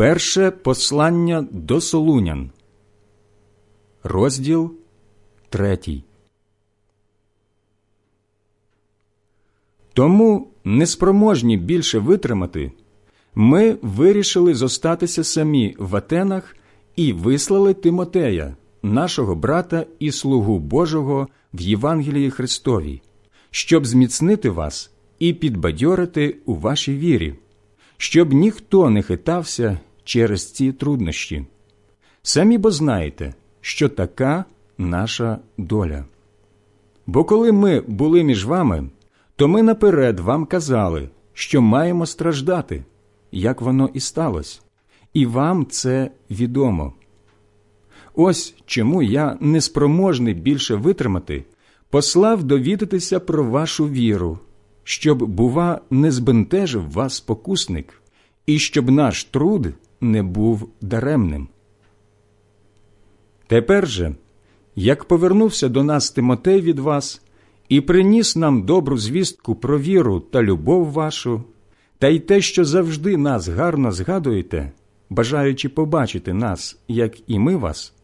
Перше послання до Солунян, розділ третій. Тому, неспроможні більше витримати, ми вирішили зостатися самі в Атенах і вислали Тимотея, нашого брата і слугу Божого в Євангелії Христовій, щоб зміцнити вас і підбадьорити у вашій вірі, щоб ніхто не хитався через ці труднощі. Самі бо знаєте, що така наша доля. Бо коли ми були між вами, то ми наперед вам казали, що маємо страждати, як воно і сталося, і вам це відомо. Ось чому я, неспроможний більше витримати, послав довідатися про вашу віру, щоб, бува, не збентежив вас спокусник, і щоб наш труд не був даремним. Тепер же, як повернувся до нас Тимотей від вас і приніс нам добру звістку про віру та любов вашу, та й те, що завжди нас гарно згадуєте, бажаючи побачити нас, як і ми вас,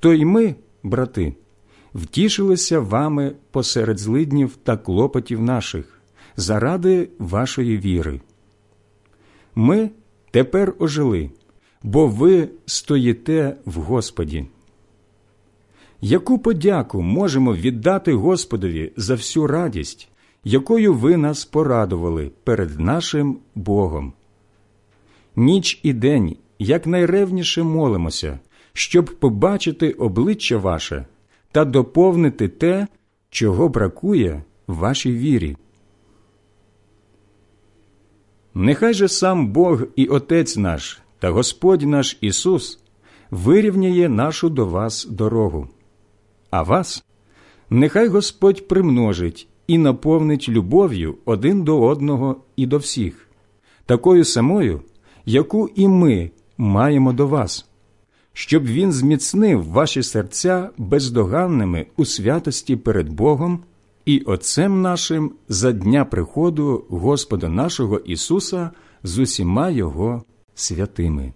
то й ми, брати, втішилися вами посеред злиднів та клопотів наших заради вашої віри. Ми тепер ожили, бо ви стоїте в Господі. Яку подяку можемо віддати Господові за всю радість, якою ви нас порадували перед нашим Богом? Ніч і день якнайревніше молимося, щоб побачити обличчя ваше та доповнити те, чого бракує вашій вірі. Нехай же сам Бог і Отець наш та Господь наш Ісус вирівняє нашу до вас дорогу, а вас нехай Господь примножить і наповнить любов'ю один до одного і до всіх, такою самою, яку і ми маємо до вас, щоб Він зміцнив ваші серця бездоганними у святості перед Богом і Отцем нашим за дня приходу Господа нашого Ісуса з усіма Його святими.